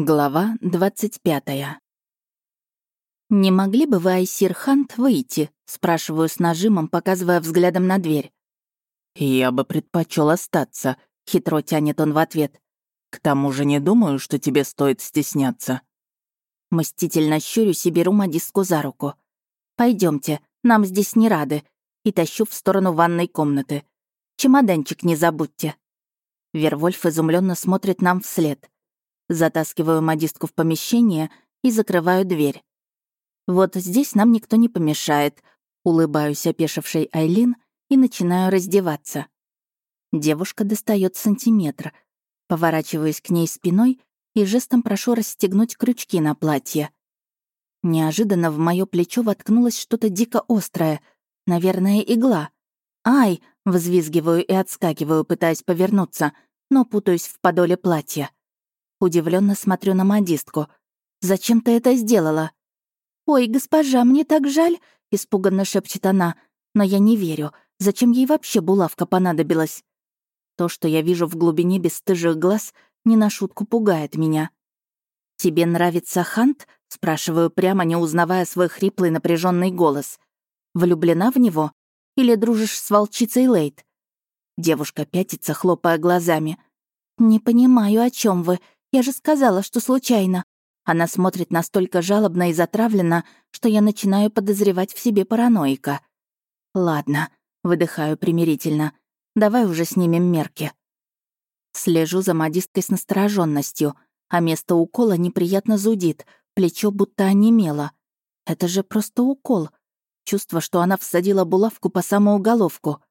Глава 25. «Не могли бы вы, Айсир Хант, выйти?» — спрашиваю с нажимом, показывая взглядом на дверь. «Я бы предпочел остаться», — хитро тянет он в ответ. «К тому же не думаю, что тебе стоит стесняться». Мстительно щурюсь и беру модистку за руку. Пойдемте, нам здесь не рады», и тащу в сторону ванной комнаты. «Чемоданчик не забудьте». Вервольф изумленно смотрит нам вслед — Затаскиваю модистку в помещение и закрываю дверь. Вот здесь нам никто не помешает. Улыбаюсь опешившей Айлин и начинаю раздеваться. Девушка достает сантиметр. Поворачиваюсь к ней спиной и жестом прошу расстегнуть крючки на платье. Неожиданно в мое плечо воткнулось что-то дико острое. Наверное, игла. «Ай!» — взвизгиваю и отскакиваю, пытаясь повернуться, но путаюсь в подоле платья. Удивленно смотрю на модистку. «Зачем ты это сделала?» «Ой, госпожа, мне так жаль», — испуганно шепчет она. «Но я не верю. Зачем ей вообще булавка понадобилась?» То, что я вижу в глубине бесстыжих глаз, не на шутку пугает меня. «Тебе нравится Хант?» — спрашиваю прямо, не узнавая свой хриплый напряженный голос. «Влюблена в него? Или дружишь с волчицей Лейт?» Девушка пятится, хлопая глазами. «Не понимаю, о чем вы. Я же сказала, что случайно. Она смотрит настолько жалобно и затравленно, что я начинаю подозревать в себе параноика. Ладно, выдыхаю примирительно. Давай уже снимем мерки. Слежу за модисткой с настороженностью, а место укола неприятно зудит, плечо будто онемело. Это же просто укол. Чувство, что она всадила булавку по самую головку.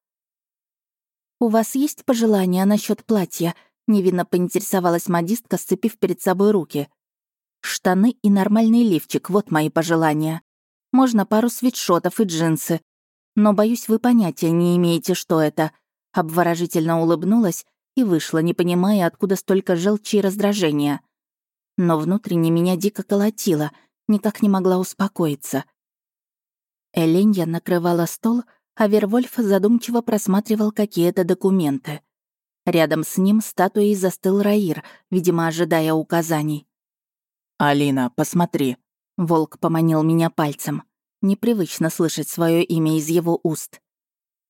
«У вас есть пожелания насчет платья?» Невинно поинтересовалась модистка, сцепив перед собой руки. «Штаны и нормальный лифчик — вот мои пожелания. Можно пару свитшотов и джинсы. Но, боюсь, вы понятия не имеете, что это». Обворожительно улыбнулась и вышла, не понимая, откуда столько желчи и раздражения. Но внутренне меня дико колотило, никак не могла успокоиться. Эленья накрывала стол, а Вервольф задумчиво просматривал какие-то документы. Рядом с ним статуей застыл Раир, видимо, ожидая указаний. «Алина, посмотри». Волк поманил меня пальцем. Непривычно слышать свое имя из его уст.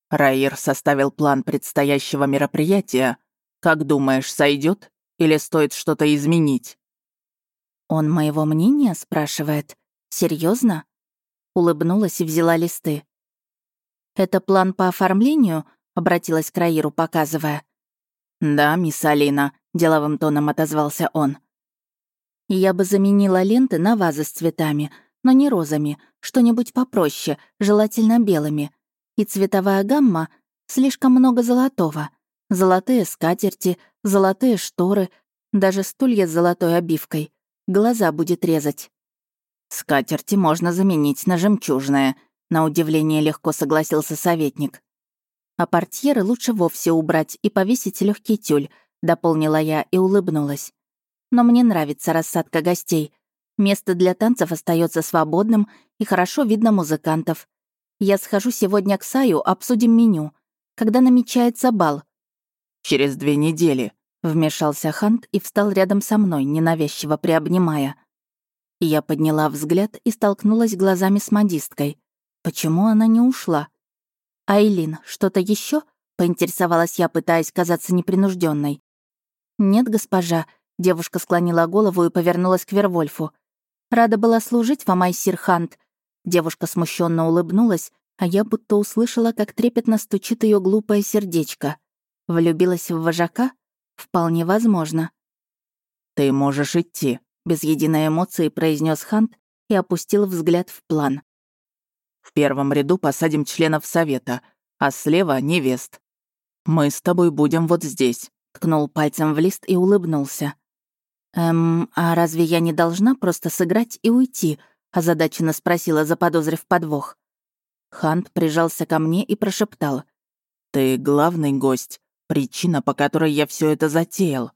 Раир составил план предстоящего мероприятия. Как думаешь, сойдет или стоит что-то изменить? Он моего мнения спрашивает. Серьезно? Улыбнулась и взяла листы. Это план по оформлению? обратилась к Раиру, показывая. «Да, мисс Алина», — деловым тоном отозвался он. «Я бы заменила ленты на вазы с цветами, но не розами, что-нибудь попроще, желательно белыми. И цветовая гамма — слишком много золотого. Золотые скатерти, золотые шторы, даже стулья с золотой обивкой. Глаза будет резать». «Скатерти можно заменить на жемчужное», — на удивление легко согласился советник. А портьеры лучше вовсе убрать и повесить легкий тюль, дополнила я и улыбнулась. Но мне нравится рассадка гостей. Место для танцев остается свободным и хорошо видно музыкантов. Я схожу сегодня к Саю, обсудим меню. Когда намечается бал? Через две недели, вмешался Хант и встал рядом со мной, ненавязчиво приобнимая. Я подняла взгляд и столкнулась глазами с модисткой. Почему она не ушла? «Айлин, что-то еще? поинтересовалась я, пытаясь казаться непринужденной. «Нет, госпожа», — девушка склонила голову и повернулась к Вервольфу. «Рада была служить вам, Айсир Хант». Девушка смущенно улыбнулась, а я будто услышала, как трепетно стучит ее глупое сердечко. Влюбилась в вожака? Вполне возможно. «Ты можешь идти», — без единой эмоции произнес Хант и опустил взгляд в план. В первом ряду посадим членов совета, а слева — невест. Мы с тобой будем вот здесь», — ткнул пальцем в лист и улыбнулся. «Эм, а разве я не должна просто сыграть и уйти?» — озадаченно спросила, заподозрив подвох. Хант прижался ко мне и прошептал. «Ты главный гость, причина, по которой я все это затеял».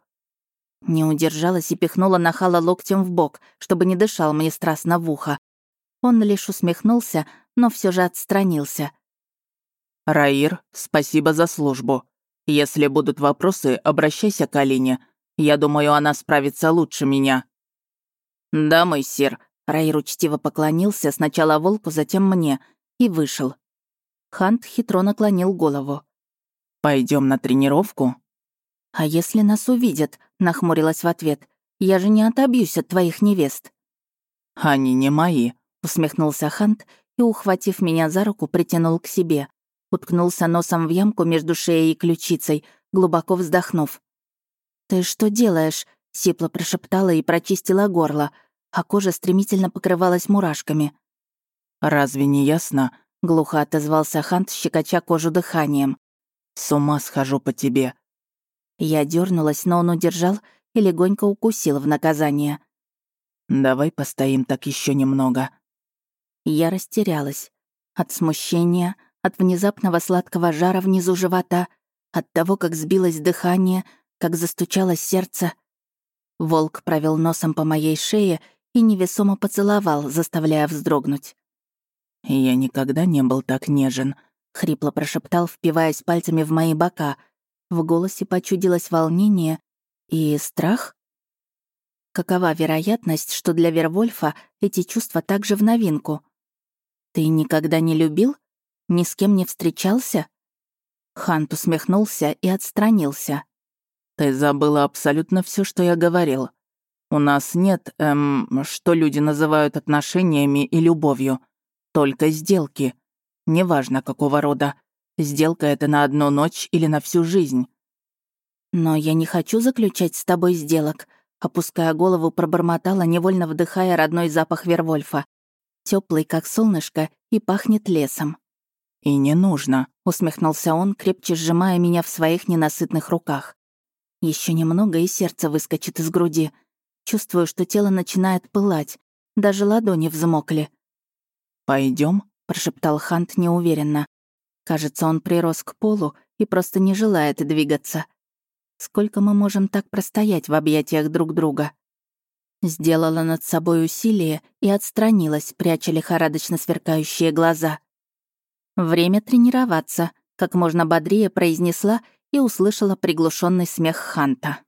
Не удержалась и пихнула нахала локтем в бок, чтобы не дышал мне страстно в ухо. Он лишь усмехнулся, но все же отстранился. «Раир, спасибо за службу. Если будут вопросы, обращайся к Алине. Я думаю, она справится лучше меня». «Да, мой сир», — Раир учтиво поклонился сначала волку, затем мне, и вышел. Хант хитро наклонил голову. Пойдем на тренировку?» «А если нас увидят?» — нахмурилась в ответ. «Я же не отобьюсь от твоих невест». «Они не мои», — усмехнулся Хант и, ухватив меня за руку, притянул к себе. Уткнулся носом в ямку между шеей и ключицей, глубоко вздохнув. «Ты что делаешь?» — сипло прошептала и прочистила горло, а кожа стремительно покрывалась мурашками. «Разве не ясно?» — глухо отозвался Хант, щекоча кожу дыханием. «С ума схожу по тебе». Я дернулась, но он удержал и легонько укусил в наказание. «Давай постоим так еще немного». Я растерялась. От смущения, от внезапного сладкого жара внизу живота, от того, как сбилось дыхание — как застучало сердце. Волк провел носом по моей шее и невесомо поцеловал, заставляя вздрогнуть. «Я никогда не был так нежен», — хрипло прошептал, впиваясь пальцами в мои бока. В голосе почудилось волнение и страх. Какова вероятность, что для Вервольфа эти чувства также в новинку? «Ты никогда не любил? Ни с кем не встречался?» Хант усмехнулся и отстранился. Ты забыла абсолютно все, что я говорил. У нас нет, эм, что люди называют отношениями и любовью. Только сделки. Неважно, какого рода. Сделка — это на одну ночь или на всю жизнь. Но я не хочу заключать с тобой сделок. Опуская голову, пробормотала, невольно вдыхая родной запах Вервольфа. Теплый, как солнышко, и пахнет лесом. «И не нужно», — усмехнулся он, крепче сжимая меня в своих ненасытных руках. Еще немного, и сердце выскочит из груди. Чувствую, что тело начинает пылать. Даже ладони взмокли. Пойдем, прошептал Хант неуверенно. Кажется, он прирос к полу и просто не желает двигаться. Сколько мы можем так простоять в объятиях друг друга? Сделала над собой усилие и отстранилась, пряча лихорадочно сверкающие глаза. «Время тренироваться», — как можно бодрее произнесла и услышала приглушенный смех Ханта.